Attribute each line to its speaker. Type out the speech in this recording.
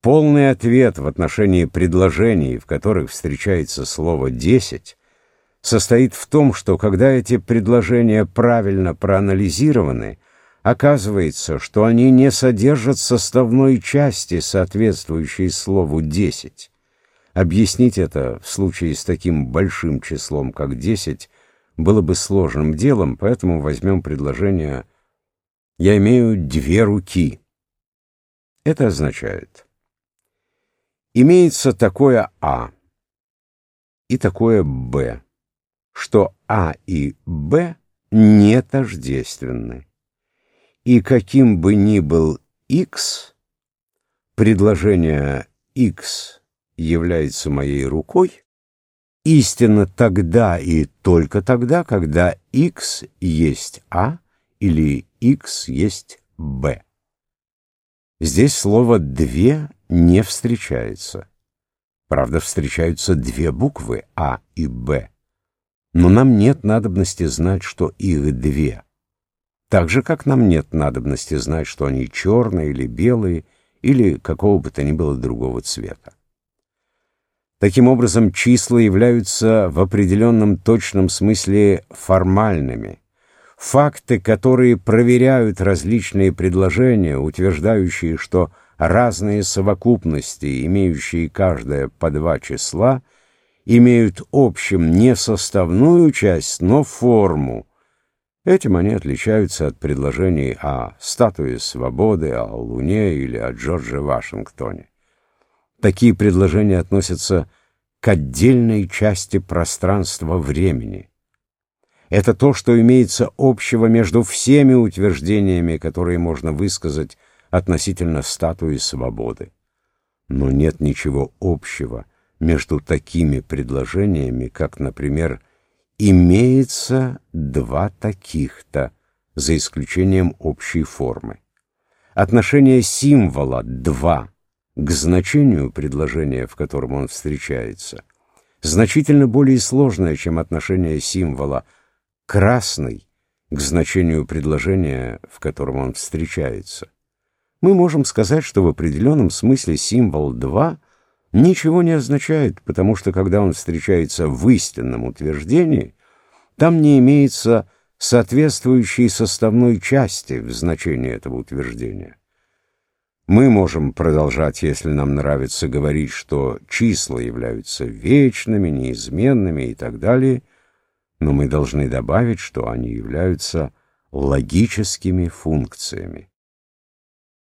Speaker 1: Полный ответ в отношении предложений, в которых встречается слово «десять», состоит в том, что когда эти предложения правильно проанализированы, оказывается, что они не содержат составной части, соответствующей слову «десять». Объяснить это в случае с таким большим числом, как десять, было бы сложным делом, поэтому возьмем предложение «Я имею две руки». Это означает Имеется такое А и такое Б, что А и Б не тождественны. И каким бы ни был X, предложение X является моей рукой, истинно тогда и только тогда, когда X есть А или X есть Б. Здесь слово «две» не встречается. Правда, встречаются две буквы А и Б. Но нам нет надобности знать, что их две. Так же, как нам нет надобности знать, что они черные или белые, или какого бы то ни было другого цвета. Таким образом, числа являются в определенном точном смысле формальными – Факты, которые проверяют различные предложения, утверждающие, что разные совокупности, имеющие каждое по два числа, имеют общим не составную часть, но форму. Этим они отличаются от предложений о статуе свободы, о Луне или о Джордже Вашингтоне. Такие предложения относятся к отдельной части пространства-времени. Это то, что имеется общего между всеми утверждениями, которые можно высказать относительно статуи свободы. Но нет ничего общего между такими предложениями, как, например, «имеется два таких-то», за исключением общей формы. Отношение символа «два» к значению предложения, в котором он встречается, значительно более сложное, чем отношение символа «два» красный к значению предложения, в котором он встречается. Мы можем сказать, что в определенном смысле символ «два» ничего не означает, потому что когда он встречается в истинном утверждении, там не имеется соответствующей составной части в значении этого утверждения. Мы можем продолжать, если нам нравится говорить, что числа являются вечными, неизменными и так далее – но мы должны добавить, что они являются логическими функциями.